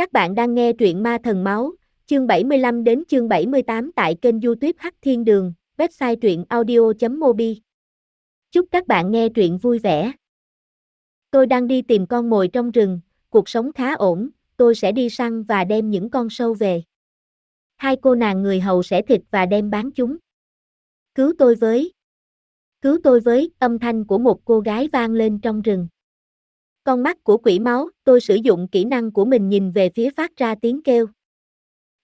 Các bạn đang nghe truyện Ma Thần Máu, chương 75 đến chương 78 tại kênh youtube Hắc Thiên Đường, website truyện audio.mobi. Chúc các bạn nghe truyện vui vẻ. Tôi đang đi tìm con mồi trong rừng, cuộc sống khá ổn, tôi sẽ đi săn và đem những con sâu về. Hai cô nàng người hầu sẽ thịt và đem bán chúng. Cứu tôi với. Cứu tôi với, âm thanh của một cô gái vang lên trong rừng. Con mắt của quỷ máu, tôi sử dụng kỹ năng của mình nhìn về phía phát ra tiếng kêu.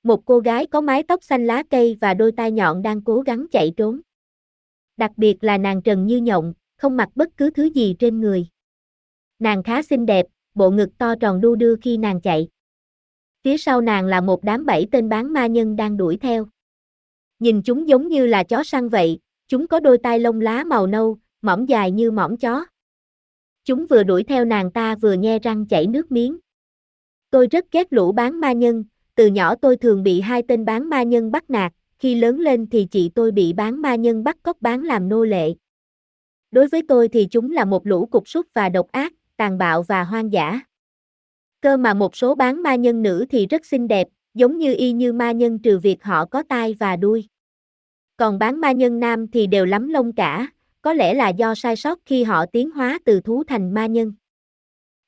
Một cô gái có mái tóc xanh lá cây và đôi tai nhọn đang cố gắng chạy trốn. Đặc biệt là nàng trần như nhộng, không mặc bất cứ thứ gì trên người. Nàng khá xinh đẹp, bộ ngực to tròn đu đưa khi nàng chạy. Phía sau nàng là một đám bảy tên bán ma nhân đang đuổi theo. Nhìn chúng giống như là chó săn vậy, chúng có đôi tai lông lá màu nâu, mỏng dài như mỏm chó. Chúng vừa đuổi theo nàng ta vừa nhe răng chảy nước miếng. Tôi rất ghét lũ bán ma nhân, từ nhỏ tôi thường bị hai tên bán ma nhân bắt nạt, khi lớn lên thì chị tôi bị bán ma nhân bắt cóc bán làm nô lệ. Đối với tôi thì chúng là một lũ cục súc và độc ác, tàn bạo và hoang dã. Cơ mà một số bán ma nhân nữ thì rất xinh đẹp, giống như y như ma nhân trừ việc họ có tai và đuôi. Còn bán ma nhân nam thì đều lắm lông cả, có lẽ là do sai sót khi họ tiến hóa từ thú thành ma nhân.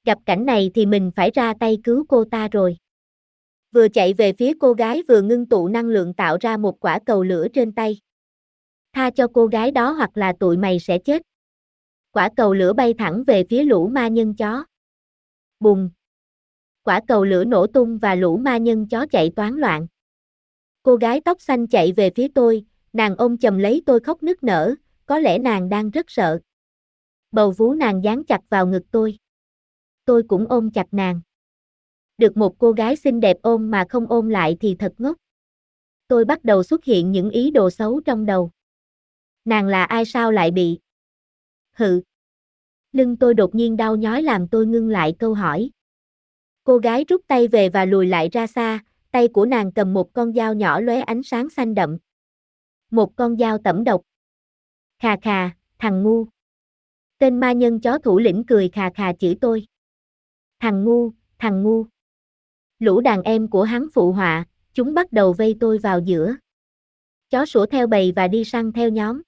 Gặp cảnh này thì mình phải ra tay cứu cô ta rồi. Vừa chạy về phía cô gái vừa ngưng tụ năng lượng tạo ra một quả cầu lửa trên tay. Tha cho cô gái đó hoặc là tụi mày sẽ chết. Quả cầu lửa bay thẳng về phía lũ ma nhân chó. Bùng. Quả cầu lửa nổ tung và lũ ma nhân chó chạy toán loạn. Cô gái tóc xanh chạy về phía tôi, nàng ôm chầm lấy tôi khóc nức nở, có lẽ nàng đang rất sợ. Bầu vú nàng dán chặt vào ngực tôi. Tôi cũng ôm chặt nàng. Được một cô gái xinh đẹp ôm mà không ôm lại thì thật ngốc. Tôi bắt đầu xuất hiện những ý đồ xấu trong đầu. Nàng là ai sao lại bị? Hự. Lưng tôi đột nhiên đau nhói làm tôi ngưng lại câu hỏi. Cô gái rút tay về và lùi lại ra xa, tay của nàng cầm một con dao nhỏ lóe ánh sáng xanh đậm. Một con dao tẩm độc. Khà khà, thằng ngu. Tên ma nhân chó thủ lĩnh cười khà khà chửi tôi. Thằng ngu, thằng ngu. Lũ đàn em của hắn phụ họa, chúng bắt đầu vây tôi vào giữa. Chó sủa theo bầy và đi săn theo nhóm.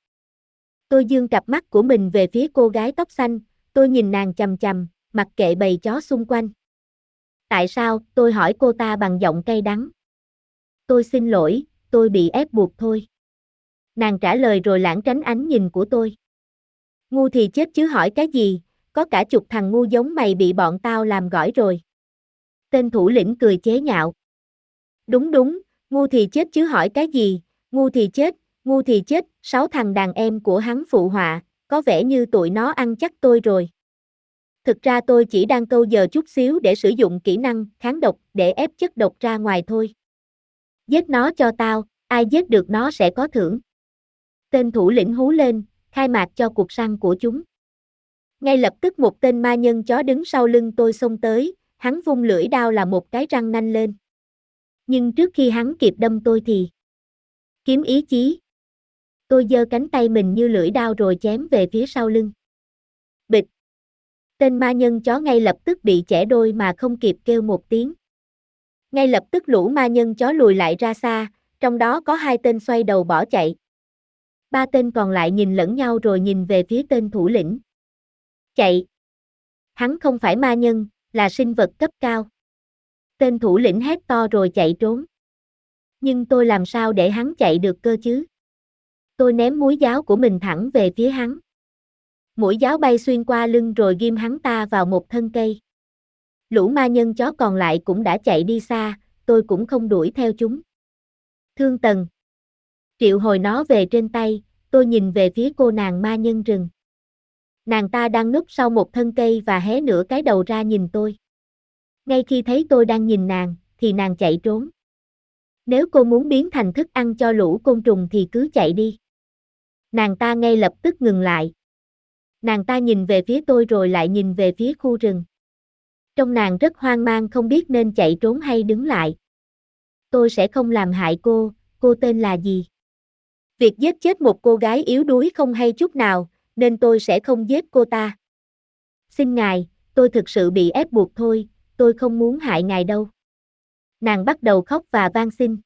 Tôi dương cặp mắt của mình về phía cô gái tóc xanh, tôi nhìn nàng chầm chầm, mặc kệ bầy chó xung quanh. Tại sao, tôi hỏi cô ta bằng giọng cay đắng. Tôi xin lỗi, tôi bị ép buộc thôi. Nàng trả lời rồi lãng tránh ánh nhìn của tôi. Ngu thì chết chứ hỏi cái gì, có cả chục thằng ngu giống mày bị bọn tao làm gỏi rồi. Tên thủ lĩnh cười chế nhạo. Đúng đúng, ngu thì chết chứ hỏi cái gì, ngu thì chết, ngu thì chết, sáu thằng đàn em của hắn phụ họa, có vẻ như tụi nó ăn chắc tôi rồi. Thực ra tôi chỉ đang câu giờ chút xíu để sử dụng kỹ năng kháng độc để ép chất độc ra ngoài thôi. Giết nó cho tao, ai giết được nó sẽ có thưởng. Tên thủ lĩnh hú lên, khai mạc cho cuộc săn của chúng. Ngay lập tức một tên ma nhân chó đứng sau lưng tôi xông tới, hắn vung lưỡi đao là một cái răng nanh lên. Nhưng trước khi hắn kịp đâm tôi thì kiếm ý chí. Tôi giơ cánh tay mình như lưỡi đao rồi chém về phía sau lưng. Bịch. Tên ma nhân chó ngay lập tức bị chẻ đôi mà không kịp kêu một tiếng. Ngay lập tức lũ ma nhân chó lùi lại ra xa, trong đó có hai tên xoay đầu bỏ chạy. Ba tên còn lại nhìn lẫn nhau rồi nhìn về phía tên thủ lĩnh. Chạy. Hắn không phải ma nhân, là sinh vật cấp cao. Tên thủ lĩnh hét to rồi chạy trốn. Nhưng tôi làm sao để hắn chạy được cơ chứ? Tôi ném mũi giáo của mình thẳng về phía hắn. Mũi giáo bay xuyên qua lưng rồi ghim hắn ta vào một thân cây. Lũ ma nhân chó còn lại cũng đã chạy đi xa, tôi cũng không đuổi theo chúng. Thương Tần. Triệu hồi nó về trên tay, tôi nhìn về phía cô nàng ma nhân rừng. Nàng ta đang núp sau một thân cây và hé nửa cái đầu ra nhìn tôi. Ngay khi thấy tôi đang nhìn nàng, thì nàng chạy trốn. Nếu cô muốn biến thành thức ăn cho lũ côn trùng thì cứ chạy đi. Nàng ta ngay lập tức ngừng lại. Nàng ta nhìn về phía tôi rồi lại nhìn về phía khu rừng. Trong nàng rất hoang mang không biết nên chạy trốn hay đứng lại. Tôi sẽ không làm hại cô, cô tên là gì? Việc giết chết một cô gái yếu đuối không hay chút nào, nên tôi sẽ không giết cô ta. Xin ngài, tôi thực sự bị ép buộc thôi, tôi không muốn hại ngài đâu. Nàng bắt đầu khóc và van xin.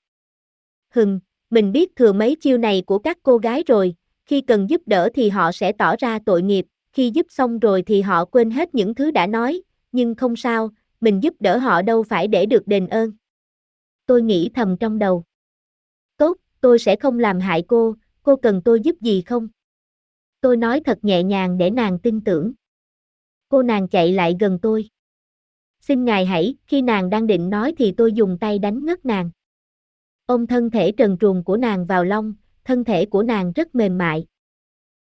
Hừng, mình biết thừa mấy chiêu này của các cô gái rồi, khi cần giúp đỡ thì họ sẽ tỏ ra tội nghiệp, khi giúp xong rồi thì họ quên hết những thứ đã nói, nhưng không sao, mình giúp đỡ họ đâu phải để được đền ơn. Tôi nghĩ thầm trong đầu. Tôi sẽ không làm hại cô, cô cần tôi giúp gì không? Tôi nói thật nhẹ nhàng để nàng tin tưởng. Cô nàng chạy lại gần tôi. Xin ngài hãy, khi nàng đang định nói thì tôi dùng tay đánh ngất nàng. Ôm thân thể trần truồng của nàng vào lông, thân thể của nàng rất mềm mại.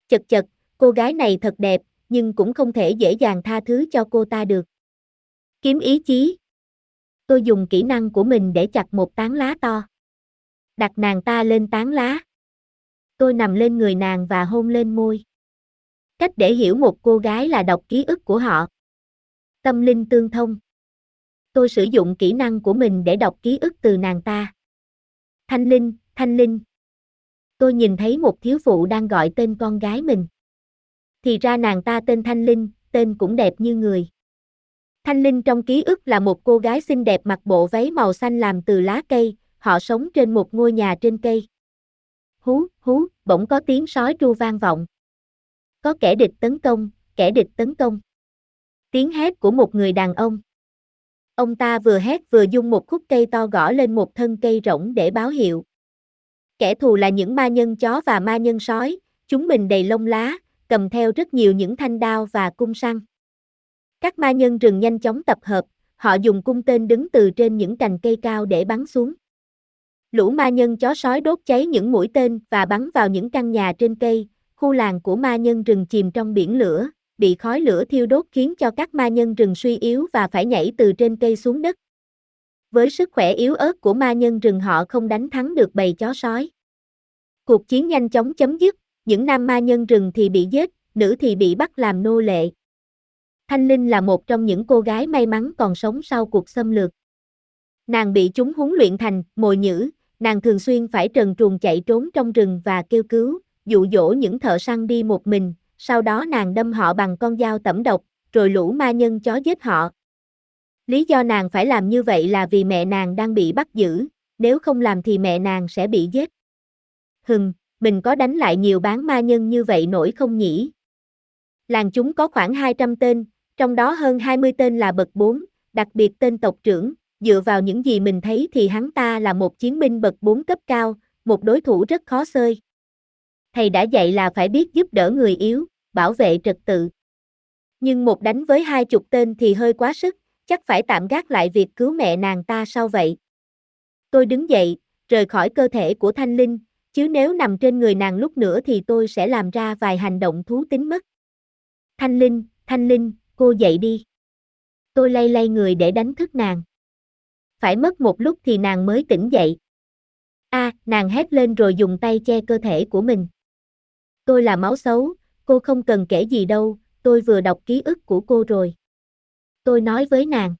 Chật chật, cô gái này thật đẹp, nhưng cũng không thể dễ dàng tha thứ cho cô ta được. Kiếm ý chí. Tôi dùng kỹ năng của mình để chặt một tán lá to. Đặt nàng ta lên tán lá. Tôi nằm lên người nàng và hôn lên môi. Cách để hiểu một cô gái là đọc ký ức của họ. Tâm linh tương thông. Tôi sử dụng kỹ năng của mình để đọc ký ức từ nàng ta. Thanh Linh, Thanh Linh. Tôi nhìn thấy một thiếu phụ đang gọi tên con gái mình. Thì ra nàng ta tên Thanh Linh, tên cũng đẹp như người. Thanh Linh trong ký ức là một cô gái xinh đẹp mặc bộ váy màu xanh làm từ lá cây, họ sống trên một ngôi nhà trên cây. Hú, hú, bỗng có tiếng sói tru vang vọng. Có kẻ địch tấn công, kẻ địch tấn công. Tiếng hét của một người đàn ông. Ông ta vừa hét vừa dung một khúc cây to gõ lên một thân cây rỗng để báo hiệu. Kẻ thù là những ma nhân chó và ma nhân sói, chúng mình đầy lông lá, cầm theo rất nhiều những thanh đao và cung săn. Các ma nhân rừng nhanh chóng tập hợp, họ dùng cung tên đứng từ trên những cành cây cao để bắn xuống. Lũ ma nhân chó sói đốt cháy những mũi tên và bắn vào những căn nhà trên cây, khu làng của ma nhân rừng chìm trong biển lửa, bị khói lửa thiêu đốt khiến cho các ma nhân rừng suy yếu và phải nhảy từ trên cây xuống đất. Với sức khỏe yếu ớt của ma nhân rừng họ không đánh thắng được bầy chó sói. Cuộc chiến nhanh chóng chấm dứt, những nam ma nhân rừng thì bị giết, nữ thì bị bắt làm nô lệ. Thanh Linh là một trong những cô gái may mắn còn sống sau cuộc xâm lược. Nàng bị chúng huấn luyện thành mồi nhữ, nàng thường xuyên phải trần truồng chạy trốn trong rừng và kêu cứu, dụ dỗ những thợ săn đi một mình, sau đó nàng đâm họ bằng con dao tẩm độc, rồi lũ ma nhân chó giết họ. Lý do nàng phải làm như vậy là vì mẹ nàng đang bị bắt giữ, nếu không làm thì mẹ nàng sẽ bị giết. Hừm, mình có đánh lại nhiều bán ma nhân như vậy nổi không nhỉ? Làng chúng có khoảng 200 tên, trong đó hơn 20 tên là bậc 4, đặc biệt tên tộc trưởng, dựa vào những gì mình thấy thì hắn ta là một chiến binh bậc 4 cấp cao, một đối thủ rất khó xơi. Thầy đã dạy là phải biết giúp đỡ người yếu, bảo vệ trật tự. Nhưng một đánh với hai chục tên thì hơi quá sức, chắc phải tạm gác lại việc cứu mẹ nàng ta sau vậy. Tôi đứng dậy, rời khỏi cơ thể của Thanh Linh, chứ nếu nằm trên người nàng lúc nữa thì tôi sẽ làm ra vài hành động thú tính mất. Thanh Linh, Thanh Linh, cô dậy đi. Tôi lay lay người để đánh thức nàng. Phải mất một lúc thì nàng mới tỉnh dậy. A, nàng hét lên rồi dùng tay che cơ thể của mình. Tôi là máu xấu, cô không cần kể gì đâu, tôi vừa đọc ký ức của cô rồi. Tôi nói với nàng.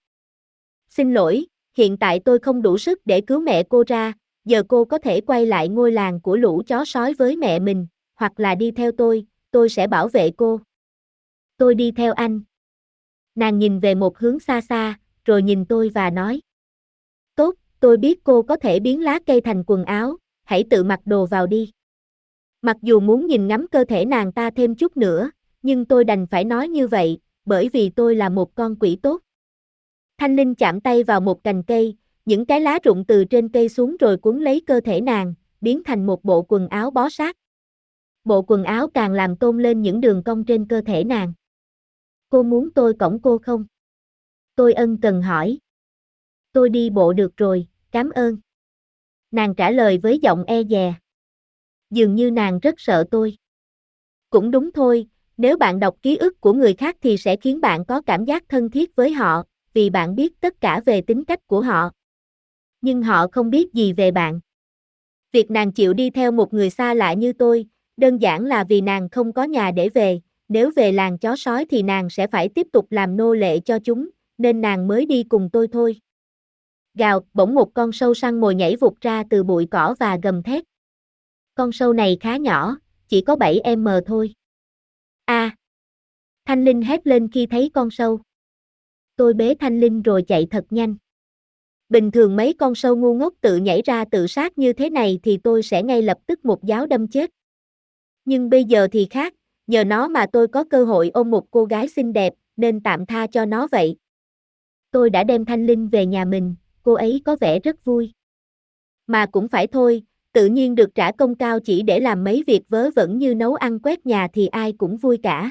Xin lỗi, hiện tại tôi không đủ sức để cứu mẹ cô ra, giờ cô có thể quay lại ngôi làng của lũ chó sói với mẹ mình, hoặc là đi theo tôi, tôi sẽ bảo vệ cô. Tôi đi theo anh. Nàng nhìn về một hướng xa xa, rồi nhìn tôi và nói. Tôi biết cô có thể biến lá cây thành quần áo, hãy tự mặc đồ vào đi. Mặc dù muốn nhìn ngắm cơ thể nàng ta thêm chút nữa, nhưng tôi đành phải nói như vậy, bởi vì tôi là một con quỷ tốt. Thanh Linh chạm tay vào một cành cây, những cái lá rụng từ trên cây xuống rồi cuốn lấy cơ thể nàng, biến thành một bộ quần áo bó sát. Bộ quần áo càng làm tôn lên những đường cong trên cơ thể nàng. Cô muốn tôi cổng cô không? Tôi ân cần hỏi. Tôi đi bộ được rồi, cảm ơn. Nàng trả lời với giọng e dè. Dường như nàng rất sợ tôi. Cũng đúng thôi, nếu bạn đọc ký ức của người khác thì sẽ khiến bạn có cảm giác thân thiết với họ, vì bạn biết tất cả về tính cách của họ. Nhưng họ không biết gì về bạn. Việc nàng chịu đi theo một người xa lạ như tôi, đơn giản là vì nàng không có nhà để về, nếu về làng chó sói thì nàng sẽ phải tiếp tục làm nô lệ cho chúng, nên nàng mới đi cùng tôi thôi. Gào, bỗng một con sâu săn mồi nhảy vụt ra từ bụi cỏ và gầm thét. Con sâu này khá nhỏ, chỉ có 7m thôi. A. Thanh Linh hét lên khi thấy con sâu. Tôi bế Thanh Linh rồi chạy thật nhanh. Bình thường mấy con sâu ngu ngốc tự nhảy ra tự sát như thế này thì tôi sẽ ngay lập tức một giáo đâm chết. Nhưng bây giờ thì khác, nhờ nó mà tôi có cơ hội ôm một cô gái xinh đẹp, nên tạm tha cho nó vậy. Tôi đã đem Thanh Linh về nhà mình, cô ấy có vẻ rất vui. Mà cũng phải thôi, tự nhiên được trả công cao chỉ để làm mấy việc vớ vẩn như nấu ăn quét nhà thì ai cũng vui cả.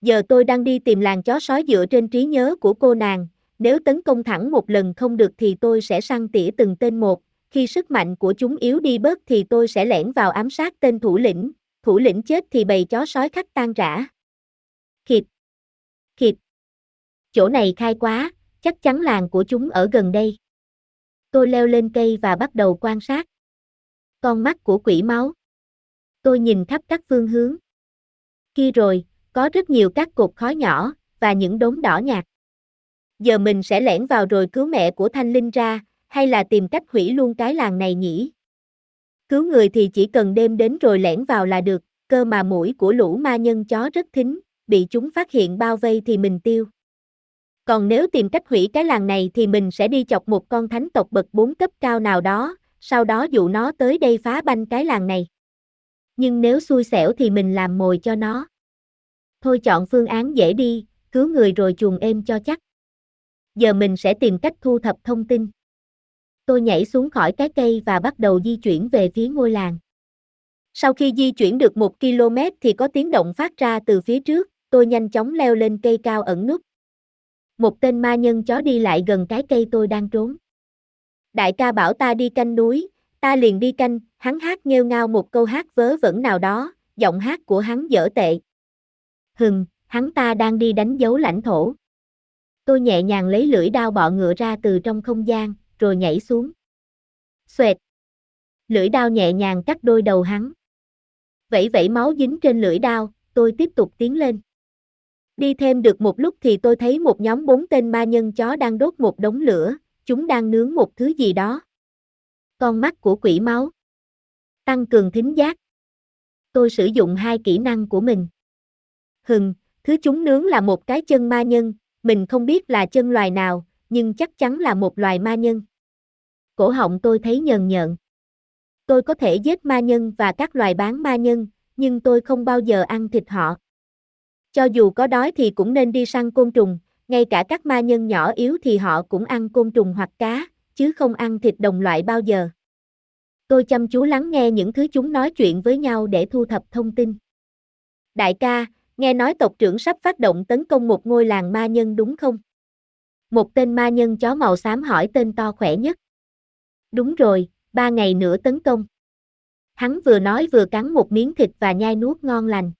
Giờ tôi đang đi tìm làng chó sói dựa trên trí nhớ của cô nàng, nếu tấn công thẳng một lần không được thì tôi sẽ săn tỉa từng tên một, khi sức mạnh của chúng yếu đi bớt thì tôi sẽ lẻn vào ám sát tên thủ lĩnh, thủ lĩnh chết thì bầy chó sói khắc tan rã. Khịt! Khịt! Chỗ này khai quá, chắc chắn làng của chúng ở gần đây. Tôi leo lên cây và bắt đầu quan sát. Con mắt của quỷ máu. Tôi nhìn khắp các phương hướng. Kia rồi, có rất nhiều các cột khói nhỏ, và những đốm đỏ nhạt. Giờ mình sẽ lẻn vào rồi cứu mẹ của Thanh Linh ra, hay là tìm cách hủy luôn cái làng này nhỉ? Cứu người thì chỉ cần đêm đến rồi lẻn vào là được, cơ mà mũi của lũ ma nhân chó rất thính, bị chúng phát hiện bao vây thì mình tiêu. Còn nếu tìm cách hủy cái làng này thì mình sẽ đi chọc một con thánh tộc bậc 4 cấp cao nào đó, sau đó dụ nó tới đây phá banh cái làng này. Nhưng nếu xui xẻo thì mình làm mồi cho nó. Thôi chọn phương án dễ đi, cứu người rồi chuồng êm cho chắc. Giờ mình sẽ tìm cách thu thập thông tin. Tôi nhảy xuống khỏi cái cây và bắt đầu di chuyển về phía ngôi làng. Sau khi di chuyển được một km thì có tiếng động phát ra từ phía trước, tôi nhanh chóng leo lên cây cao ẩn nút. Một tên ma nhân chó đi lại gần cái cây tôi đang trốn. Đại ca bảo ta đi canh núi, ta liền đi canh, hắn hát nghêu ngao một câu hát vớ vẩn nào đó, giọng hát của hắn dở tệ. Hừng, hắn ta đang đi đánh dấu lãnh thổ. Tôi nhẹ nhàng lấy lưỡi đao bọ ngựa ra từ trong không gian, rồi nhảy xuống. Xoẹt. Lưỡi đao nhẹ nhàng cắt đôi đầu hắn. Vẫy vẫy máu dính trên lưỡi đao, tôi tiếp tục tiến lên. Đi thêm được một lúc thì tôi thấy một nhóm bốn tên ma nhân chó đang đốt một đống lửa, chúng đang nướng một thứ gì đó. Con mắt của quỷ máu. Tăng cường thính giác. Tôi sử dụng hai kỹ năng của mình. Hừng, thứ chúng nướng là một cái chân ma nhân, mình không biết là chân loài nào, nhưng chắc chắn là một loài ma nhân. Cổ họng tôi thấy nhờn nhợn. Tôi có thể giết ma nhân và các loài bán ma nhân, nhưng tôi không bao giờ ăn thịt họ. Cho dù có đói thì cũng nên đi săn côn trùng, ngay cả các ma nhân nhỏ yếu thì họ cũng ăn côn trùng hoặc cá, chứ không ăn thịt đồng loại bao giờ. Tôi chăm chú lắng nghe những thứ chúng nói chuyện với nhau để thu thập thông tin. Đại ca, nghe nói tộc trưởng sắp phát động tấn công một ngôi làng ma nhân đúng không? Một tên ma nhân chó màu xám hỏi tên to khỏe nhất. Đúng rồi, ba ngày nữa tấn công. Hắn vừa nói vừa cắn một miếng thịt và nhai nuốt ngon lành.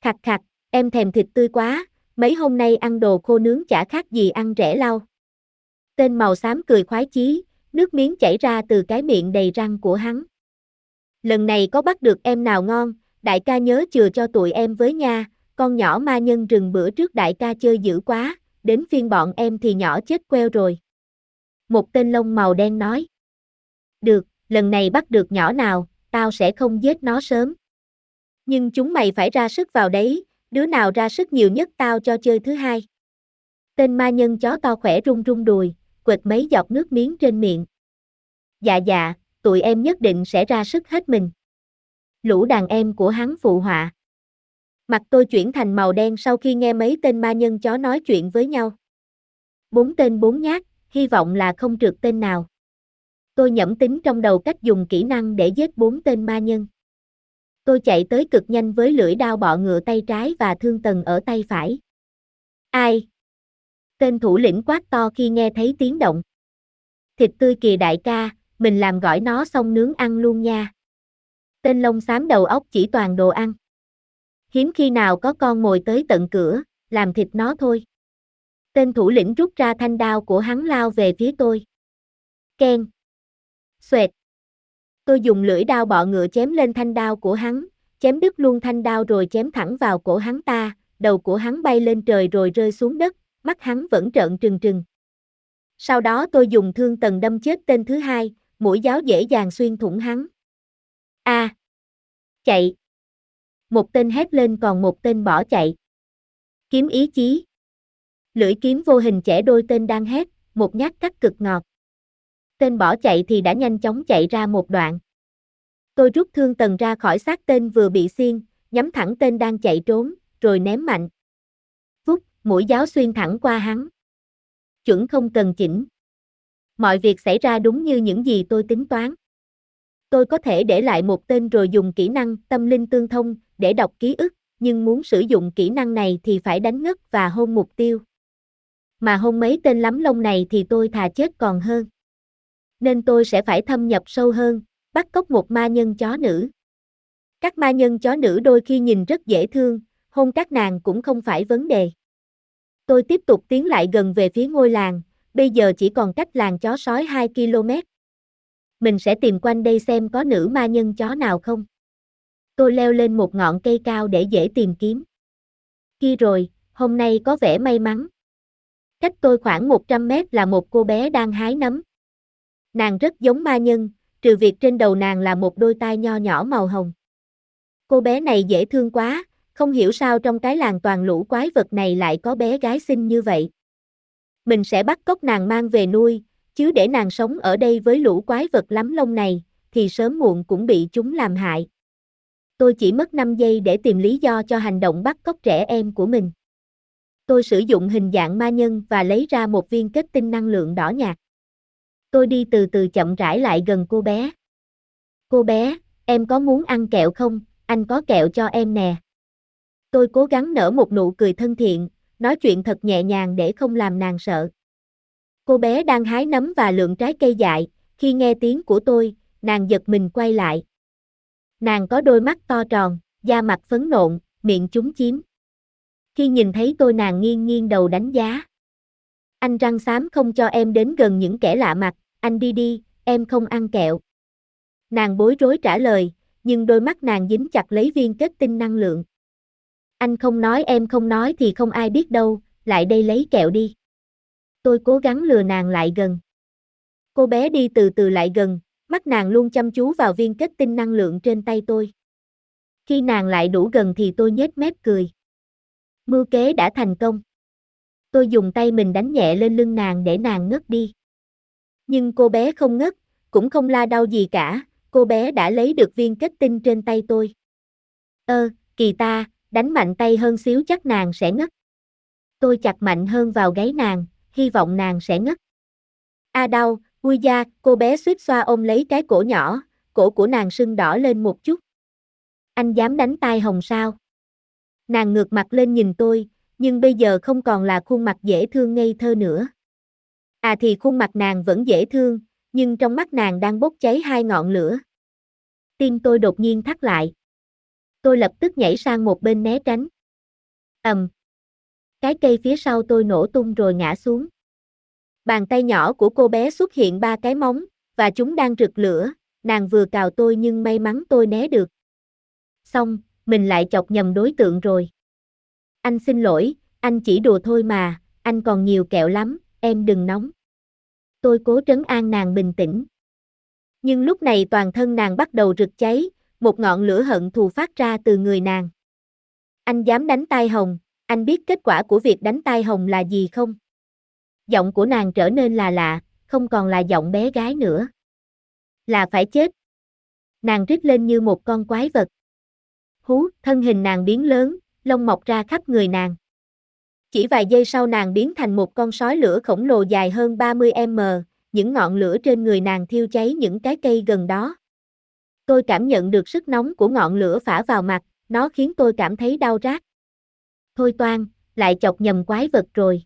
Khặt khặt, em thèm thịt tươi quá, mấy hôm nay ăn đồ khô nướng chả khác gì ăn rẻ lau. Tên màu xám cười khoái chí, nước miếng chảy ra từ cái miệng đầy răng của hắn. Lần này có bắt được em nào ngon, đại ca nhớ chừa cho tụi em với nha, con nhỏ ma nhân rừng bữa trước đại ca chơi dữ quá, đến phiên bọn em thì nhỏ chết queo rồi. Một tên lông màu đen nói. Được, lần này bắt được nhỏ nào, tao sẽ không giết nó sớm. Nhưng chúng mày phải ra sức vào đấy, đứa nào ra sức nhiều nhất tao cho chơi thứ hai. Tên ma nhân chó to khỏe rung rung đùi, quệt mấy giọt nước miếng trên miệng. Dạ dạ, tụi em nhất định sẽ ra sức hết mình. Lũ đàn em của hắn phụ họa. Mặt tôi chuyển thành màu đen sau khi nghe mấy tên ma nhân chó nói chuyện với nhau. Bốn tên bốn nhát, hy vọng là không trượt tên nào. Tôi nhẩm tính trong đầu cách dùng kỹ năng để giết bốn tên ma nhân. Tôi chạy tới cực nhanh với lưỡi đao bọ ngựa tay trái và thương tần ở tay phải. Ai? Tên thủ lĩnh quát to khi nghe thấy tiếng động. Thịt tươi kìa đại ca, mình làm gỏi nó xong nướng ăn luôn nha. Tên lông xám đầu óc chỉ toàn đồ ăn. Hiếm khi nào có con mồi tới tận cửa, làm thịt nó thôi. Tên thủ lĩnh rút ra thanh đao của hắn lao về phía tôi. Ken. Xoẹt. Tôi dùng lưỡi đao bọ ngựa chém lên thanh đao của hắn, chém đứt luôn thanh đao rồi chém thẳng vào cổ hắn ta, đầu của hắn bay lên trời rồi rơi xuống đất, mắt hắn vẫn trợn trừng trừng. Sau đó tôi dùng thương tần đâm chết tên thứ hai, mũi giáo dễ dàng xuyên thủng hắn. A. Chạy. Một tên hét lên còn một tên bỏ chạy. Kiếm ý chí. Lưỡi kiếm vô hình chẻ đôi tên đang hét, một nhát cắt cực ngọt. Tên bỏ chạy thì đã nhanh chóng chạy ra một đoạn. Tôi rút thương tần ra khỏi xác tên vừa bị xiên, nhắm thẳng tên đang chạy trốn, rồi ném mạnh. Phúc, mũi giáo xuyên thẳng qua hắn. Chuẩn không cần chỉnh. Mọi việc xảy ra đúng như những gì tôi tính toán. Tôi có thể để lại một tên rồi dùng kỹ năng tâm linh tương thông để đọc ký ức, nhưng muốn sử dụng kỹ năng này thì phải đánh ngất và hôn mục tiêu. Mà hôn mấy tên lắm lông này thì tôi thà chết còn hơn. Nên tôi sẽ phải thâm nhập sâu hơn, bắt cóc một ma nhân chó nữ. Các ma nhân chó nữ đôi khi nhìn rất dễ thương, hôn các nàng cũng không phải vấn đề. Tôi tiếp tục tiến lại gần về phía ngôi làng, bây giờ chỉ còn cách làng chó sói 2 km. Mình sẽ tìm quanh đây xem có nữ ma nhân chó nào không. Tôi leo lên một ngọn cây cao để dễ tìm kiếm. Khi rồi, hôm nay có vẻ may mắn. Cách tôi khoảng 100 mét là một cô bé đang hái nấm. Nàng rất giống ma nhân, trừ việc trên đầu nàng là một đôi tai nho nhỏ màu hồng. Cô bé này dễ thương quá, không hiểu sao trong cái làng toàn lũ quái vật này lại có bé gái xinh như vậy. Mình sẽ bắt cóc nàng mang về nuôi, chứ để nàng sống ở đây với lũ quái vật lắm lông này, thì sớm muộn cũng bị chúng làm hại. Tôi chỉ mất 5 giây để tìm lý do cho hành động bắt cóc trẻ em của mình. Tôi sử dụng hình dạng ma nhân và lấy ra một viên kết tinh năng lượng đỏ nhạt. Tôi đi từ từ chậm rãi lại gần cô bé. Cô bé, em có muốn ăn kẹo không? Anh có kẹo cho em nè. Tôi cố gắng nở một nụ cười thân thiện, nói chuyện thật nhẹ nhàng để không làm nàng sợ. Cô bé đang hái nấm và lượng trái cây dại, khi nghe tiếng của tôi, nàng giật mình quay lại. Nàng có đôi mắt to tròn, da mặt phấn nộn, miệng chúng chiếm. Khi nhìn thấy tôi nàng nghiêng nghiêng đầu đánh giá. Anh răng xám không cho em đến gần những kẻ lạ mặt, anh đi đi, em không ăn kẹo. Nàng bối rối trả lời, nhưng đôi mắt nàng dính chặt lấy viên kết tinh năng lượng. Anh không nói em không nói thì không ai biết đâu, lại đây lấy kẹo đi. Tôi cố gắng lừa nàng lại gần. Cô bé đi từ từ lại gần, mắt nàng luôn chăm chú vào viên kết tinh năng lượng trên tay tôi. Khi nàng lại đủ gần thì tôi nhếch mép cười. Mưu kế đã thành công. Tôi dùng tay mình đánh nhẹ lên lưng nàng để nàng ngất đi. Nhưng cô bé không ngất, cũng không la đau gì cả, cô bé đã lấy được viên kết tinh trên tay tôi. Ơ, kỳ ta, đánh mạnh tay hơn xíu chắc nàng sẽ ngất. Tôi chặt mạnh hơn vào gáy nàng, hy vọng nàng sẽ ngất. A đau, vui da, cô bé suýt xoa ôm lấy cái cổ nhỏ, cổ của nàng sưng đỏ lên một chút. Anh dám đánh tai hồng sao? Nàng ngược mặt lên nhìn tôi, nhưng bây giờ không còn là khuôn mặt dễ thương ngây thơ nữa. À thì khuôn mặt nàng vẫn dễ thương, nhưng trong mắt nàng đang bốc cháy hai ngọn lửa. Tim tôi đột nhiên thắt lại. Tôi lập tức nhảy sang một bên né tránh. ầm, cái cây phía sau tôi nổ tung rồi ngã xuống. Bàn tay nhỏ của cô bé xuất hiện ba cái móng, và chúng đang rực lửa, nàng vừa cào tôi nhưng may mắn tôi né được. Xong, mình lại chọc nhầm đối tượng rồi. Anh xin lỗi, anh chỉ đùa thôi mà, anh còn nhiều kẹo lắm, em đừng nóng. Tôi cố trấn an nàng bình tĩnh. Nhưng lúc này toàn thân nàng bắt đầu rực cháy, một ngọn lửa hận thù phát ra từ người nàng. Anh dám đánh tai hồng, anh biết kết quả của việc đánh tai hồng là gì không? Giọng của nàng trở nên là lạ, không còn là giọng bé gái nữa. Là phải chết. Nàng rít lên như một con quái vật. Hú, thân hình nàng biến lớn, lông mọc ra khắp người nàng. Chỉ vài giây sau nàng biến thành một con sói lửa khổng lồ dài hơn 30m, những ngọn lửa trên người nàng thiêu cháy những cái cây gần đó. Tôi cảm nhận được sức nóng của ngọn lửa phả vào mặt, nó khiến tôi cảm thấy đau rát. Thôi toan, lại chọc nhầm quái vật rồi.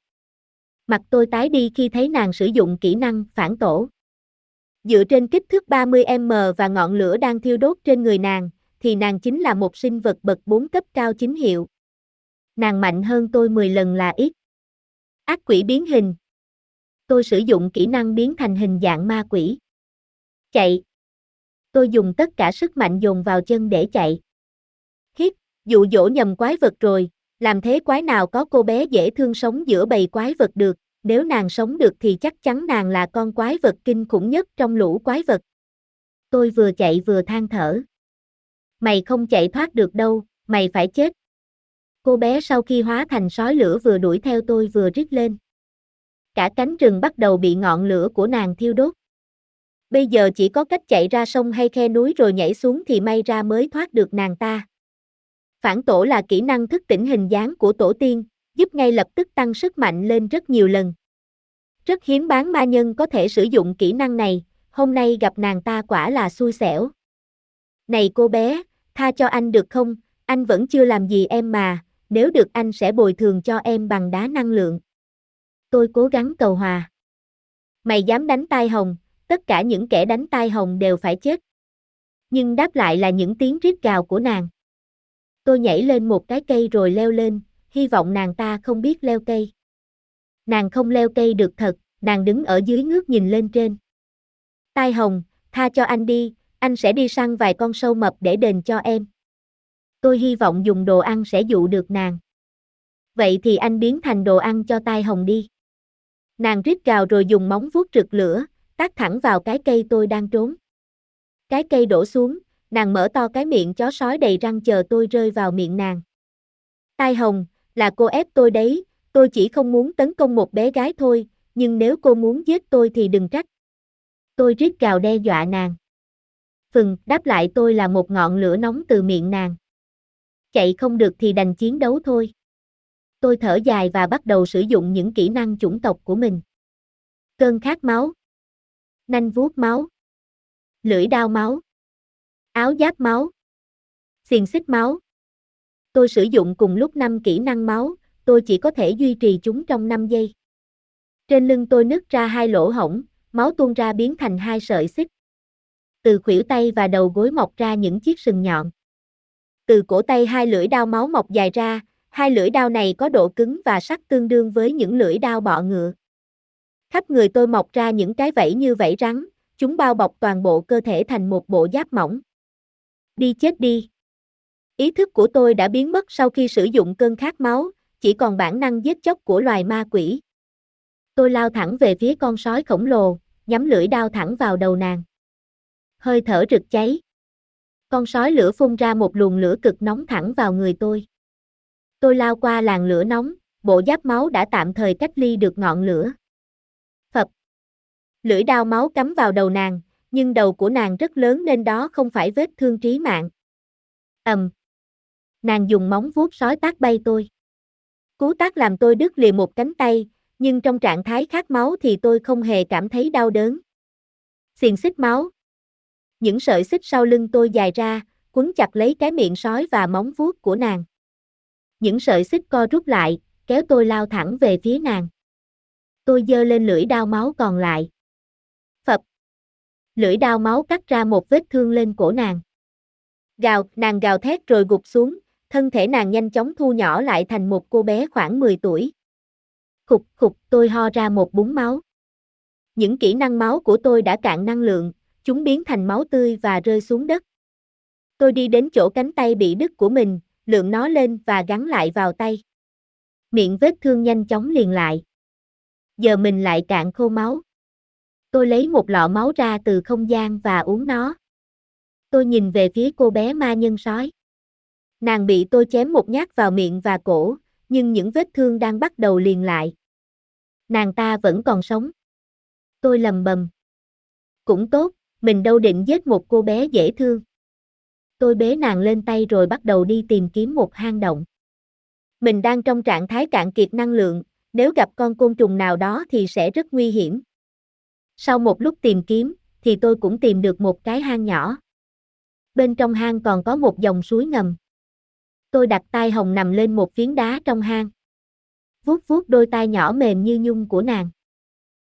Mặt tôi tái đi khi thấy nàng sử dụng kỹ năng phản tổ. Dựa trên kích thước 30m và ngọn lửa đang thiêu đốt trên người nàng, thì nàng chính là một sinh vật bậc 4 cấp cao chính hiệu. Nàng mạnh hơn tôi 10 lần là ít. Ác quỷ biến hình. Tôi sử dụng kỹ năng biến thành hình dạng ma quỷ. Chạy. Tôi dùng tất cả sức mạnh dồn vào chân để chạy. Hít, dụ dỗ nhầm quái vật rồi, làm thế quái nào có cô bé dễ thương sống giữa bầy quái vật được, nếu nàng sống được thì chắc chắn nàng là con quái vật kinh khủng nhất trong lũ quái vật. Tôi vừa chạy vừa than thở. Mày không chạy thoát được đâu, mày phải chết. Cô bé sau khi hóa thành sói lửa vừa đuổi theo tôi vừa rít lên. Cả cánh rừng bắt đầu bị ngọn lửa của nàng thiêu đốt. Bây giờ chỉ có cách chạy ra sông hay khe núi rồi nhảy xuống thì may ra mới thoát được nàng ta. Phản tổ là kỹ năng thức tỉnh hình dáng của tổ tiên, giúp ngay lập tức tăng sức mạnh lên rất nhiều lần. Rất hiếm bán ma nhân có thể sử dụng kỹ năng này, hôm nay gặp nàng ta quả là xui xẻo. Này cô bé, tha cho anh được không, anh vẫn chưa làm gì em mà, nếu được anh sẽ bồi thường cho em bằng đá năng lượng. Tôi cố gắng cầu hòa. Mày dám đánh tai hồng, tất cả những kẻ đánh tai hồng đều phải chết. Nhưng đáp lại là những tiếng rít gào của nàng. Tôi nhảy lên một cái cây rồi leo lên, hy vọng nàng ta không biết leo cây. Nàng không leo cây được thật, nàng đứng ở dưới ngước nhìn lên trên. Tai hồng, tha cho anh đi, anh sẽ đi săn vài con sâu mập để đền cho em. Tôi hy vọng dùng đồ ăn sẽ dụ được nàng. Vậy thì anh biến thành đồ ăn cho tai hồng đi. Nàng rít gào rồi dùng móng vuốt rực lửa, tác thẳng vào cái cây tôi đang trốn. Cái cây đổ xuống, nàng mở to cái miệng chó sói đầy răng chờ tôi rơi vào miệng nàng. Tai hồng, là cô ép tôi đấy, tôi chỉ không muốn tấn công một bé gái thôi, nhưng nếu cô muốn giết tôi thì đừng trách. Tôi rít gào đe dọa nàng. Phừng, đáp lại tôi là một ngọn lửa nóng từ miệng nàng. Chạy không được thì đành chiến đấu thôi. Tôi thở dài và bắt đầu sử dụng những kỹ năng chủng tộc của mình. Cơn khát máu. Nanh vuốt máu. Lưỡi đao máu. Áo giáp máu. Xiền xích máu. Tôi sử dụng cùng lúc 5 kỹ năng máu, tôi chỉ có thể duy trì chúng trong 5 giây. Trên lưng tôi nứt ra hai lỗ hổng, máu tuôn ra biến thành hai sợi xích. Từ khuỷu tay và đầu gối mọc ra những chiếc sừng nhọn. Từ cổ tay hai lưỡi đao máu mọc dài ra, hai lưỡi đao này có độ cứng và sắc tương đương với những lưỡi đao bọ ngựa. Khắp người tôi mọc ra những cái vảy như vảy rắn, chúng bao bọc toàn bộ cơ thể thành một bộ giáp mỏng. Đi chết đi. Ý thức của tôi đã biến mất sau khi sử dụng cơn khát máu, chỉ còn bản năng giết chóc của loài ma quỷ. Tôi lao thẳng về phía con sói khổng lồ, nhắm lưỡi đao thẳng vào đầu nàng. Hơi thở rực cháy. Con sói lửa phun ra một luồng lửa cực nóng thẳng vào người tôi. Tôi lao qua làn lửa nóng, bộ giáp máu đã tạm thời cách ly được ngọn lửa. Phập. Lưỡi đao máu cắm vào đầu nàng, nhưng đầu của nàng rất lớn nên đó không phải vết thương trí mạng. ầm. Nàng dùng móng vuốt sói tác bay tôi. Cú tác làm tôi đứt lìa một cánh tay, nhưng trong trạng thái khát máu thì tôi không hề cảm thấy đau đớn. Xiền xích máu. Những sợi xích sau lưng tôi dài ra, quấn chặt lấy cái miệng sói và móng vuốt của nàng. Những sợi xích co rút lại, kéo tôi lao thẳng về phía nàng. Tôi giơ lên lưỡi đao máu còn lại. Phập. Lưỡi đao máu cắt ra một vết thương lên cổ nàng. Gào, nàng gào thét rồi gục xuống, thân thể nàng nhanh chóng thu nhỏ lại thành một cô bé khoảng 10 tuổi. Khục khục tôi ho ra một búng máu. Những kỹ năng máu của tôi đã cạn năng lượng, chúng biến thành máu tươi và rơi xuống đất. Tôi đi đến chỗ cánh tay bị đứt của mình, lượng nó lên và gắn lại vào tay. Miệng vết thương nhanh chóng liền lại. Giờ mình lại cạn khô máu. Tôi lấy một lọ máu ra từ không gian và uống nó. Tôi nhìn về phía cô bé ma nhân sói. Nàng bị tôi chém một nhát vào miệng và cổ, nhưng những vết thương đang bắt đầu liền lại. Nàng ta vẫn còn sống. Tôi lầm bầm. Cũng tốt, mình đâu định giết một cô bé dễ thương. Tôi bế nàng lên tay rồi bắt đầu đi tìm kiếm một hang động. Mình đang trong trạng thái cạn kiệt năng lượng, nếu gặp con côn trùng nào đó thì sẽ rất nguy hiểm. Sau một lúc tìm kiếm, thì tôi cũng tìm được một cái hang nhỏ. Bên trong hang còn có một dòng suối ngầm. Tôi đặt tay hồng nằm lên một phiến đá trong hang. Vuốt vuốt đôi tay nhỏ mềm như nhung của nàng.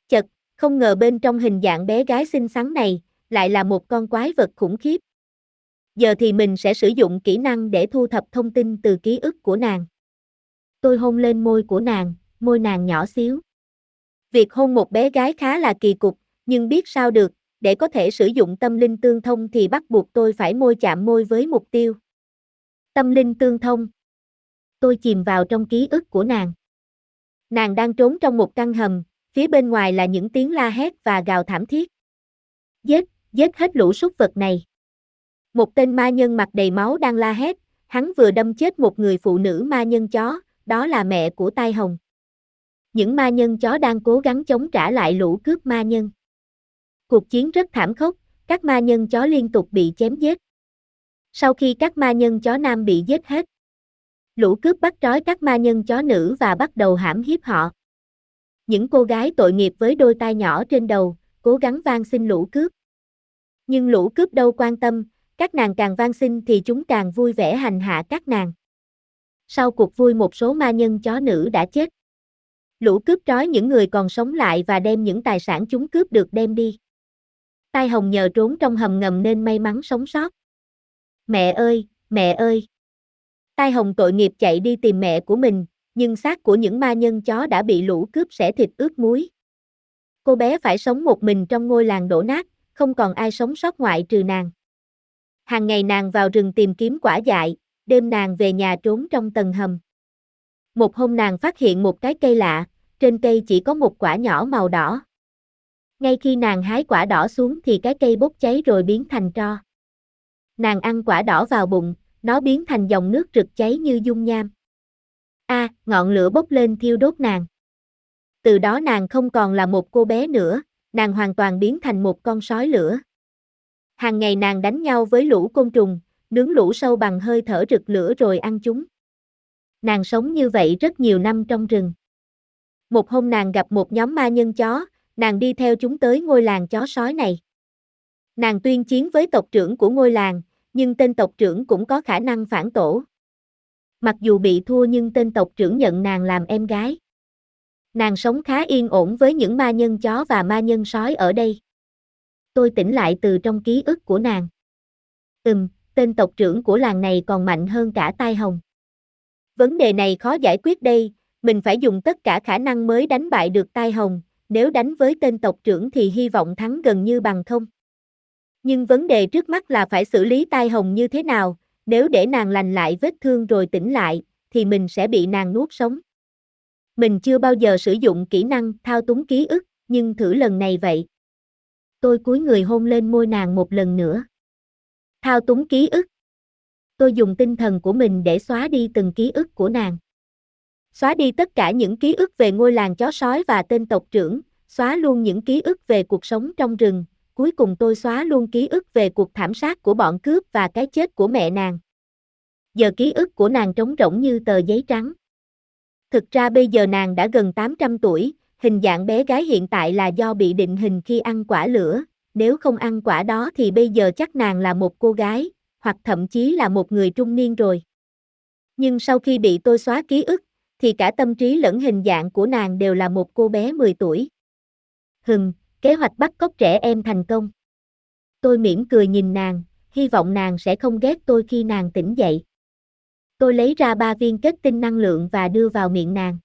Chật, không ngờ bên trong hình dạng bé gái xinh xắn này, lại là một con quái vật khủng khiếp. Giờ thì mình sẽ sử dụng kỹ năng để thu thập thông tin từ ký ức của nàng. Tôi hôn lên môi của nàng, môi nàng nhỏ xíu. Việc hôn một bé gái khá là kỳ cục, nhưng biết sao được, để có thể sử dụng tâm linh tương thông thì bắt buộc tôi phải môi chạm môi với mục tiêu. Tâm linh tương thông. Tôi chìm vào trong ký ức của nàng. Nàng đang trốn trong một căn hầm, phía bên ngoài là những tiếng la hét và gào thảm thiết. Giết, giết hết lũ súc vật này. Một tên ma nhân mặt đầy máu đang la hét, hắn vừa đâm chết một người phụ nữ ma nhân chó, đó là mẹ của Tai Hồng. Những ma nhân chó đang cố gắng chống trả lại lũ cướp ma nhân. Cuộc chiến rất thảm khốc, các ma nhân chó liên tục bị chém giết. Sau khi các ma nhân chó nam bị giết hết, lũ cướp bắt trói các ma nhân chó nữ và bắt đầu hãm hiếp họ. Những cô gái tội nghiệp với đôi tai nhỏ trên đầu, cố gắng van xin lũ cướp. Nhưng lũ cướp đâu quan tâm, các nàng càng van xin thì chúng càng vui vẻ hành hạ các nàng. Sau cuộc vui một số ma nhân chó nữ đã chết. Lũ cướp trói những người còn sống lại và đem những tài sản chúng cướp được đem đi. Tai Hồng nhờ trốn trong hầm ngầm nên may mắn sống sót. Mẹ ơi, mẹ ơi! Tai Hồng tội nghiệp chạy đi tìm mẹ của mình, nhưng xác của những ma nhân chó đã bị lũ cướp xẻ thịt ướt muối. Cô bé phải sống một mình trong ngôi làng đổ nát, không còn ai sống sót ngoại trừ nàng. Hàng ngày nàng vào rừng tìm kiếm quả dại, đêm nàng về nhà trốn trong tầng hầm. Một hôm nàng phát hiện một cái cây lạ, trên cây chỉ có một quả nhỏ màu đỏ. Ngay khi nàng hái quả đỏ xuống thì cái cây bốc cháy rồi biến thành tro. Nàng ăn quả đỏ vào bụng, nó biến thành dòng nước rực cháy như dung nham. A, à, ngọn lửa bốc lên thiêu đốt nàng. Từ đó nàng không còn là một cô bé nữa, nàng hoàn toàn biến thành một con sói lửa. Hàng ngày nàng đánh nhau với lũ côn trùng, nướng lũ sâu bằng hơi thở rực lửa rồi ăn chúng. Nàng sống như vậy rất nhiều năm trong rừng. Một hôm nàng gặp một nhóm ma nhân chó, nàng đi theo chúng tới ngôi làng chó sói này. Nàng tuyên chiến với tộc trưởng của ngôi làng, nhưng tên tộc trưởng cũng có khả năng phản tổ. Mặc dù bị thua nhưng tên tộc trưởng nhận nàng làm em gái. Nàng sống khá yên ổn với những ma nhân chó và ma nhân sói ở đây. Tôi tỉnh lại từ trong ký ức của nàng. Ừm, tên tộc trưởng của làng này còn mạnh hơn cả tai hồng. Vấn đề này khó giải quyết đây, mình phải dùng tất cả khả năng mới đánh bại được tai hồng, nếu đánh với tên tộc trưởng thì hy vọng thắng gần như bằng không. Nhưng vấn đề trước mắt là phải xử lý tai hồng như thế nào, nếu để nàng lành lại vết thương rồi tỉnh lại, thì mình sẽ bị nàng nuốt sống. Mình chưa bao giờ sử dụng kỹ năng thao túng ký ức, nhưng thử lần này vậy. Tôi cúi người hôn lên môi nàng một lần nữa. Thao túng ký ức. Tôi dùng tinh thần của mình để xóa đi từng ký ức của nàng. Xóa đi tất cả những ký ức về ngôi làng chó sói và tên tộc trưởng, xóa luôn những ký ức về cuộc sống trong rừng, cuối cùng tôi xóa luôn ký ức về cuộc thảm sát của bọn cướp và cái chết của mẹ nàng. Giờ ký ức của nàng trống rỗng như tờ giấy trắng. Thực ra bây giờ nàng đã gần 800 tuổi, hình dạng bé gái hiện tại là do bị định hình khi ăn quả lửa, nếu không ăn quả đó thì bây giờ chắc nàng là một cô gái, hoặc thậm chí là một người trung niên rồi. Nhưng sau khi bị tôi xóa ký ức, thì cả tâm trí lẫn hình dạng của nàng đều là một cô bé 10 tuổi. Hừm, kế hoạch bắt cóc trẻ em thành công. Tôi mỉm cười nhìn nàng, hy vọng nàng sẽ không ghét tôi khi nàng tỉnh dậy. Tôi lấy ra ba viên kết tinh năng lượng và đưa vào miệng nàng.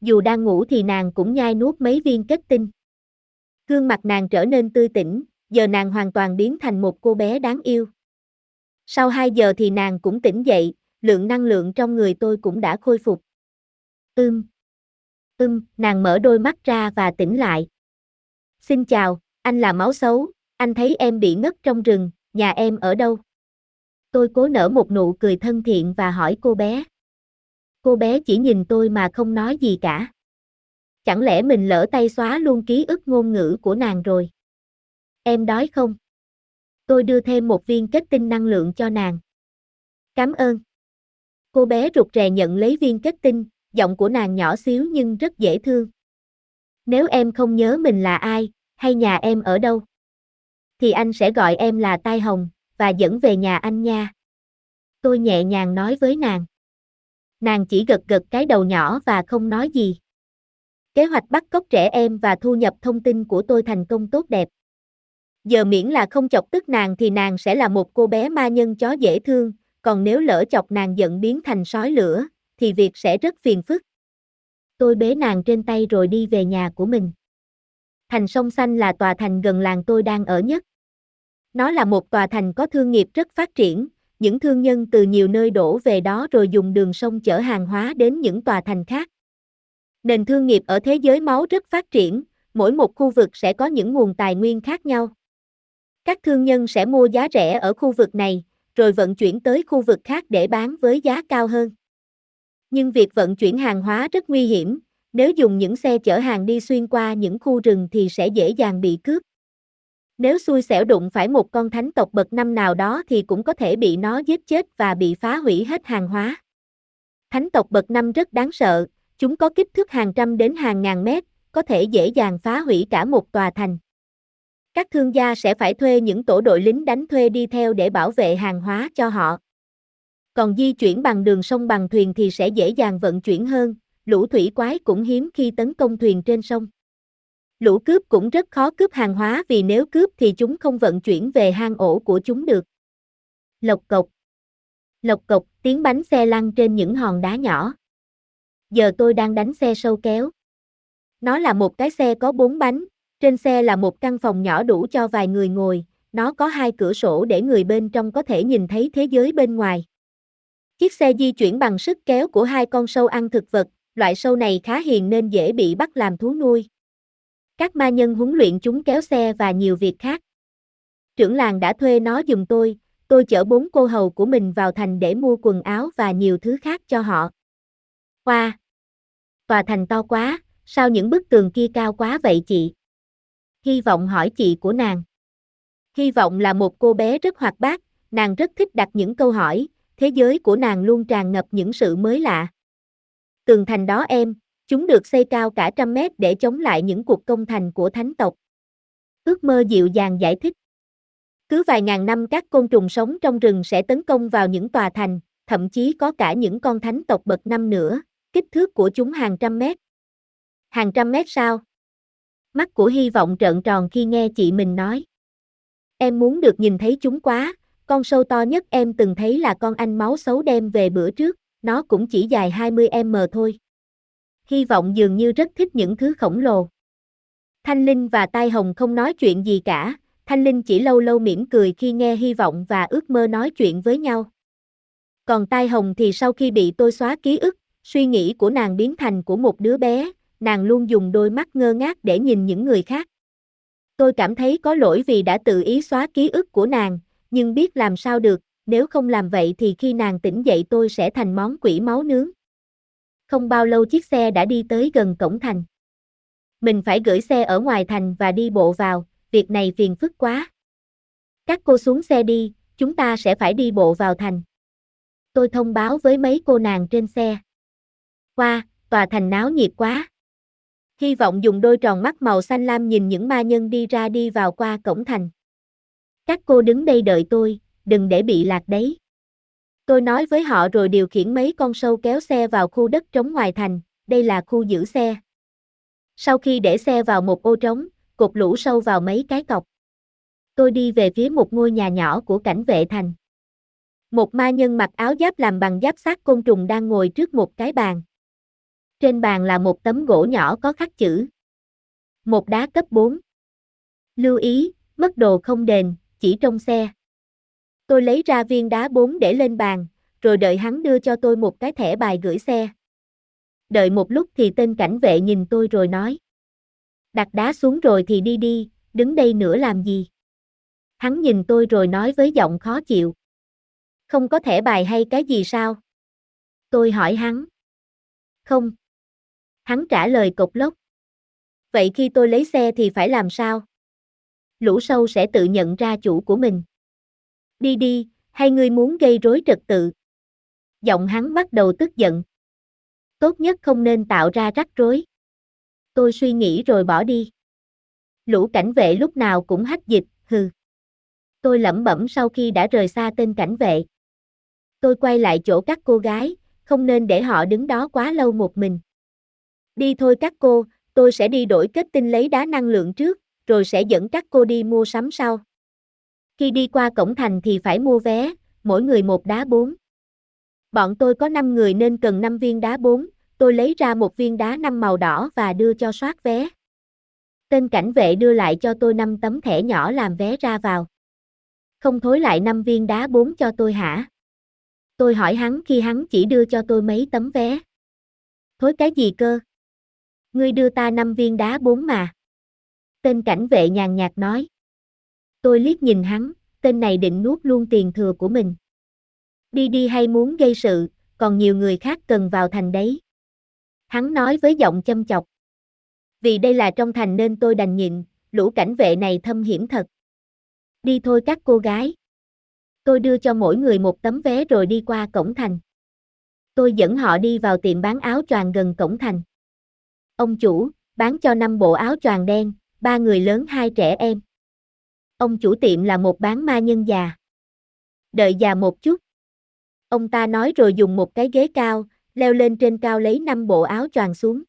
Dù đang ngủ thì nàng cũng nhai nuốt mấy viên kết tinh. Gương mặt nàng trở nên tươi tỉnh, giờ nàng hoàn toàn biến thành một cô bé đáng yêu. Sau 2 giờ thì nàng cũng tỉnh dậy, lượng năng lượng trong người tôi cũng đã khôi phục. Ưm. Ưm, nàng mở đôi mắt ra và tỉnh lại. Xin chào, anh là máu xấu, anh thấy em bị ngất trong rừng, nhà em ở đâu? Tôi cố nở một nụ cười thân thiện và hỏi cô bé. Cô bé chỉ nhìn tôi mà không nói gì cả. Chẳng lẽ mình lỡ tay xóa luôn ký ức ngôn ngữ của nàng rồi? Em đói không? Tôi đưa thêm một viên kết tinh năng lượng cho nàng. Cảm ơn. Cô bé rụt rè nhận lấy viên kết tinh, giọng của nàng nhỏ xíu nhưng rất dễ thương. Nếu em không nhớ mình là ai, hay nhà em ở đâu, thì anh sẽ gọi em là Tai Hồng, và dẫn về nhà anh nha. Tôi nhẹ nhàng nói với nàng. Nàng chỉ gật gật cái đầu nhỏ và không nói gì. Kế hoạch bắt cóc trẻ em và thu nhập thông tin của tôi thành công tốt đẹp. Giờ miễn là không chọc tức nàng thì nàng sẽ là một cô bé ma nhân chó dễ thương, còn nếu lỡ chọc nàng giận biến thành sói lửa, thì việc sẽ rất phiền phức. Tôi bế nàng trên tay rồi đi về nhà của mình. Thành sông xanh là tòa thành gần làng tôi đang ở nhất. Nó là một tòa thành có thương nghiệp rất phát triển, những thương nhân từ nhiều nơi đổ về đó rồi dùng đường sông chở hàng hóa đến những tòa thành khác. Nền thương nghiệp ở thế giới máu rất phát triển, mỗi một khu vực sẽ có những nguồn tài nguyên khác nhau. Các thương nhân sẽ mua giá rẻ ở khu vực này, rồi vận chuyển tới khu vực khác để bán với giá cao hơn. Nhưng việc vận chuyển hàng hóa rất nguy hiểm, Nếu dùng những xe chở hàng đi xuyên qua những khu rừng thì sẽ dễ dàng bị cướp. Nếu xui xẻo đụng phải một con thánh tộc bậc năm nào đó thì cũng có thể bị nó giết chết và bị phá hủy hết hàng hóa. Thánh tộc bậc năm rất đáng sợ, chúng có kích thước hàng trăm đến hàng ngàn mét, có thể dễ dàng phá hủy cả một tòa thành. Các thương gia sẽ phải thuê những tổ đội lính đánh thuê đi theo để bảo vệ hàng hóa cho họ. Còn di chuyển bằng đường sông bằng thuyền thì sẽ dễ dàng vận chuyển hơn, lũ thủy quái cũng hiếm khi tấn công thuyền trên sông. Lũ cướp cũng rất khó cướp hàng hóa vì nếu cướp thì chúng không vận chuyển về hang ổ của chúng được. Lộc cộc. Lộc cộc, tiếng bánh xe lăn trên những hòn đá nhỏ. Giờ tôi đang đánh xe sâu kéo. Nó là một cái xe có bốn bánh, trên xe là một căn phòng nhỏ đủ cho vài người ngồi, nó có hai cửa sổ để người bên trong có thể nhìn thấy thế giới bên ngoài. Chiếc xe di chuyển bằng sức kéo của hai con sâu ăn thực vật, loại sâu này khá hiền nên dễ bị bắt làm thú nuôi. Các ma nhân huấn luyện chúng kéo xe và nhiều việc khác. Trưởng làng đã thuê nó dùng tôi, tôi chở bốn cô hầu của mình vào thành để mua quần áo và nhiều thứ khác cho họ. Hoa! Wow. Tòa thành to quá, sao những bức tường kia cao quá vậy chị? Hy vọng hỏi chị của nàng. Hy vọng là một cô bé rất hoạt bát, nàng rất thích đặt những câu hỏi, thế giới của nàng luôn tràn ngập những sự mới lạ. Tường thành đó em, chúng được xây cao cả trăm mét để chống lại những cuộc công thành của thánh tộc. Ước mơ dịu dàng giải thích. Cứ vài ngàn năm các côn trùng sống trong rừng sẽ tấn công vào những tòa thành, thậm chí có cả những con thánh tộc bậc năm nữa, kích thước của chúng hàng trăm mét. Hàng trăm mét sao? Mắt của hy vọng trợn tròn khi nghe chị mình nói. Em muốn được nhìn thấy chúng quá, con sâu to nhất em từng thấy là con anh máu xấu đem về bữa trước, nó cũng chỉ dài 20m thôi. Hy vọng dường như rất thích những thứ khổng lồ. Thanh Linh và Tai Hồng không nói chuyện gì cả, Thanh Linh chỉ lâu lâu mỉm cười khi nghe hy vọng và ước mơ nói chuyện với nhau. Còn Tai Hồng thì sau khi bị tôi xóa ký ức, suy nghĩ của nàng biến thành của một đứa bé, nàng luôn dùng đôi mắt ngơ ngác để nhìn những người khác. Tôi cảm thấy có lỗi vì đã tự ý xóa ký ức của nàng, nhưng biết làm sao được, nếu không làm vậy thì khi nàng tỉnh dậy tôi sẽ thành món quỷ máu nướng. Không bao lâu chiếc xe đã đi tới gần cổng thành. Mình phải gửi xe ở ngoài thành và đi bộ vào, việc này phiền phức quá. Các cô xuống xe đi, chúng ta sẽ phải đi bộ vào thành. Tôi thông báo với mấy cô nàng trên xe. Qua, tòa thành náo nhiệt quá. Hy vọng dùng đôi tròn mắt màu xanh lam nhìn những ma nhân đi ra đi vào qua cổng thành. Các cô đứng đây đợi tôi, đừng để bị lạc đấy. Tôi nói với họ rồi điều khiển mấy con sâu kéo xe vào khu đất trống ngoài thành, đây là khu giữ xe. Sau khi để xe vào một ô trống, cột lũ sâu vào mấy cái cọc. Tôi đi về phía một ngôi nhà nhỏ của cảnh vệ thành. Một ma nhân mặc áo giáp làm bằng giáp sát côn trùng đang ngồi trước một cái bàn. Trên bàn là một tấm gỗ nhỏ có khắc chữ. Một đá cấp 4. Lưu ý, mất đồ không đền, chỉ trong xe. Tôi lấy ra viên đá 4 để lên bàn, rồi đợi hắn đưa cho tôi một cái thẻ bài gửi xe. Đợi một lúc thì tên cảnh vệ nhìn tôi rồi nói. Đặt đá xuống rồi thì đi đi, đứng đây nữa làm gì? Hắn nhìn tôi rồi nói với giọng khó chịu. Không có thẻ bài hay cái gì sao? Tôi hỏi hắn. Không. Hắn trả lời cộc lốc. Vậy khi tôi lấy xe thì phải làm sao? Lũ sâu sẽ tự nhận ra chủ của mình. Đi đi, hay ngươi muốn gây rối trật tự? Giọng hắn bắt đầu tức giận. Tốt nhất không nên tạo ra rắc rối. Tôi suy nghĩ rồi bỏ đi. Lũ cảnh vệ lúc nào cũng hách dịch, hừ. Tôi lẩm bẩm sau khi đã rời xa tên cảnh vệ. Tôi quay lại chỗ các cô gái, không nên để họ đứng đó quá lâu một mình. Đi thôi các cô, tôi sẽ đi đổi kết tinh lấy đá năng lượng trước, rồi sẽ dẫn các cô đi mua sắm sau. Khi đi qua cổng thành thì phải mua vé, mỗi người một đá bốn. Bọn tôi có 5 người nên cần 5 viên đá 4, tôi lấy ra một viên đá 5 màu đỏ và đưa cho soát vé. Tên cảnh vệ đưa lại cho tôi 5 tấm thẻ nhỏ làm vé ra vào. Không thối lại 5 viên đá 4 cho tôi hả? Tôi hỏi hắn khi hắn chỉ đưa cho tôi mấy tấm vé. Thối cái gì cơ? Ngươi đưa ta 5 viên đá 4 mà. Tên cảnh vệ nhàn nhạt nói. Tôi liếc nhìn hắn, tên này định nuốt luôn tiền thừa của mình. Đi đi hay muốn gây sự, còn nhiều người khác cần vào thành đấy. Hắn nói với giọng châm chọc. Vì đây là trong thành nên tôi đành nhịn, lũ cảnh vệ này thâm hiểm thật. Đi thôi các cô gái. Tôi đưa cho mỗi người một tấm vé rồi đi qua cổng thành. Tôi dẫn họ đi vào tiệm bán áo choàng gần cổng thành. Ông chủ, bán cho năm bộ áo choàng đen, ba người lớn hai trẻ em. Ông chủ tiệm là một bán ma nhân già. Đợi già một chút. Ông ta nói rồi dùng một cái ghế cao, leo lên trên cao lấy năm bộ áo choàng xuống.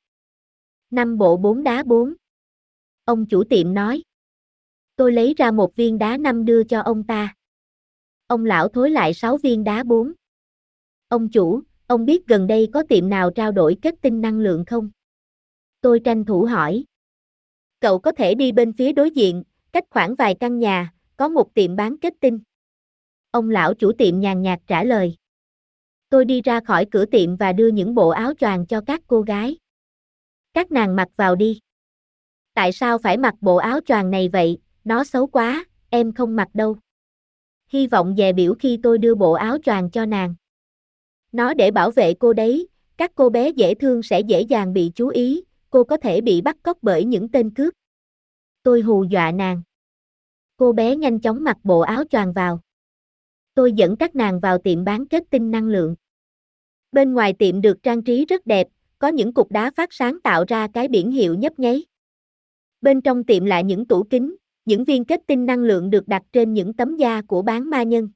Năm bộ bốn đá bốn. Ông chủ tiệm nói. Tôi lấy ra một viên đá năm đưa cho ông ta. Ông lão thối lại sáu viên đá bốn. Ông chủ, ông biết gần đây có tiệm nào trao đổi kết tinh năng lượng không? Tôi tranh thủ hỏi. Cậu có thể đi bên phía đối diện, cách khoảng vài căn nhà, có một tiệm bán kết tinh. Ông lão chủ tiệm nhàn nhạt trả lời. Tôi đi ra khỏi cửa tiệm và đưa những bộ áo choàng cho các cô gái. Các nàng mặc vào đi. Tại sao phải mặc bộ áo choàng này vậy, nó xấu quá, em không mặc đâu. Hy vọng dè biểu khi tôi đưa bộ áo choàng cho nàng. Nó để bảo vệ cô đấy, các cô bé dễ thương sẽ dễ dàng bị chú ý, cô có thể bị bắt cóc bởi những tên cướp. Tôi hù dọa nàng. Cô bé nhanh chóng mặc bộ áo choàng vào. Tôi dẫn các nàng vào tiệm bán kết tinh năng lượng. Bên ngoài tiệm được trang trí rất đẹp, có những cục đá phát sáng tạo ra cái biển hiệu nhấp nháy. Bên trong tiệm là những tủ kính, những viên kết tinh năng lượng được đặt trên những tấm da của bán ma nhân.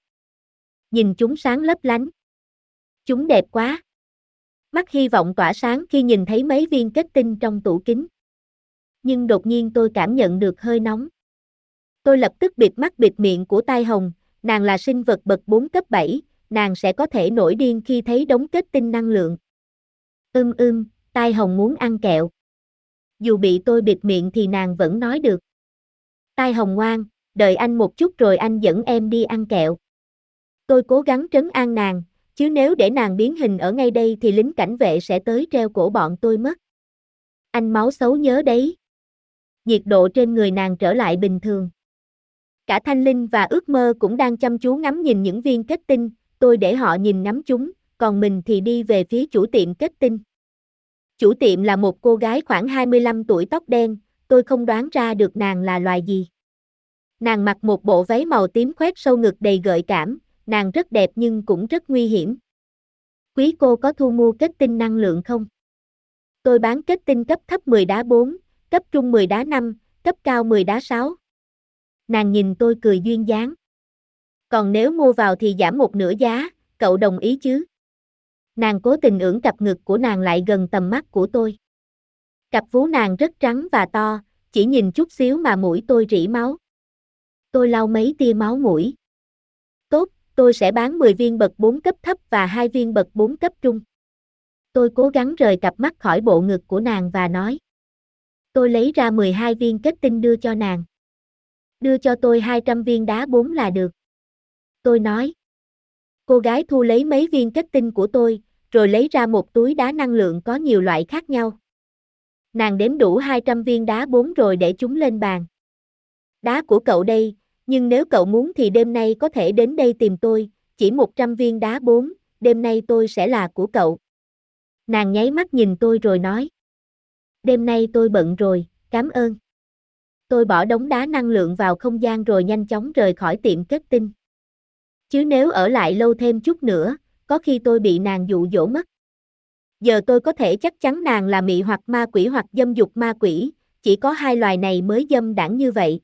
Nhìn chúng sáng lấp lánh. Chúng đẹp quá. Mắt hy vọng tỏa sáng khi nhìn thấy mấy viên kết tinh trong tủ kính. Nhưng đột nhiên tôi cảm nhận được hơi nóng. Tôi lập tức bịt mắt bịt miệng của tai hồng, nàng là sinh vật bậc 4 cấp 7, nàng sẽ có thể nổi điên khi thấy đống kết tinh năng lượng. Ưm ưm, tai hồng muốn ăn kẹo. Dù bị tôi bịt miệng thì nàng vẫn nói được. Tai hồng ngoan, đợi anh một chút rồi anh dẫn em đi ăn kẹo. Tôi cố gắng trấn an nàng, chứ nếu để nàng biến hình ở ngay đây thì lính cảnh vệ sẽ tới treo cổ bọn tôi mất. Anh máu xấu nhớ đấy. Nhiệt độ trên người nàng trở lại bình thường. Cả Thanh Linh và ước mơ cũng đang chăm chú ngắm nhìn những viên kết tinh, tôi để họ nhìn ngắm chúng, còn mình thì đi về phía chủ tiệm kết tinh. Chủ tiệm là một cô gái khoảng 25 tuổi tóc đen, tôi không đoán ra được nàng là loài gì. Nàng mặc một bộ váy màu tím khoét sâu ngực đầy gợi cảm, nàng rất đẹp nhưng cũng rất nguy hiểm. Quý cô có thu mua kết tinh năng lượng không? Tôi bán kết tinh cấp thấp 10 đá 4, cấp trung 10 đá 5, cấp cao 10 đá 6. Nàng nhìn tôi cười duyên dáng. Còn nếu mua vào thì giảm một nửa giá, cậu đồng ý chứ? Nàng cố tình ưỡn cặp ngực của nàng lại gần tầm mắt của tôi. Cặp vú nàng rất trắng và to, chỉ nhìn chút xíu mà mũi tôi rỉ máu. Tôi lau mấy tia máu mũi. Tốt, tôi sẽ bán 10 viên bậc 4 cấp thấp và 2 viên bậc 4 cấp trung. Tôi cố gắng rời cặp mắt khỏi bộ ngực của nàng và nói. Tôi lấy ra 12 viên kết tinh đưa cho nàng. Đưa cho tôi 200 viên đá bốn là được. Tôi nói. Cô gái thu lấy mấy viên kết tinh của tôi, rồi lấy ra một túi đá năng lượng có nhiều loại khác nhau. Nàng đếm đủ 200 viên đá bốn rồi để chúng lên bàn. Đá của cậu đây, nhưng nếu cậu muốn thì đêm nay có thể đến đây tìm tôi, chỉ 100 viên đá bốn, đêm nay tôi sẽ là của cậu. Nàng nháy mắt nhìn tôi rồi nói. Đêm nay tôi bận rồi, cảm ơn. Tôi bỏ đống đá năng lượng vào không gian rồi nhanh chóng rời khỏi tiệm kết tinh. Chứ nếu ở lại lâu thêm chút nữa, có khi tôi bị nàng dụ dỗ mất. Giờ tôi có thể chắc chắn nàng là mị hoặc ma quỷ hoặc dâm dục ma quỷ, chỉ có hai loài này mới dâm đảng như vậy.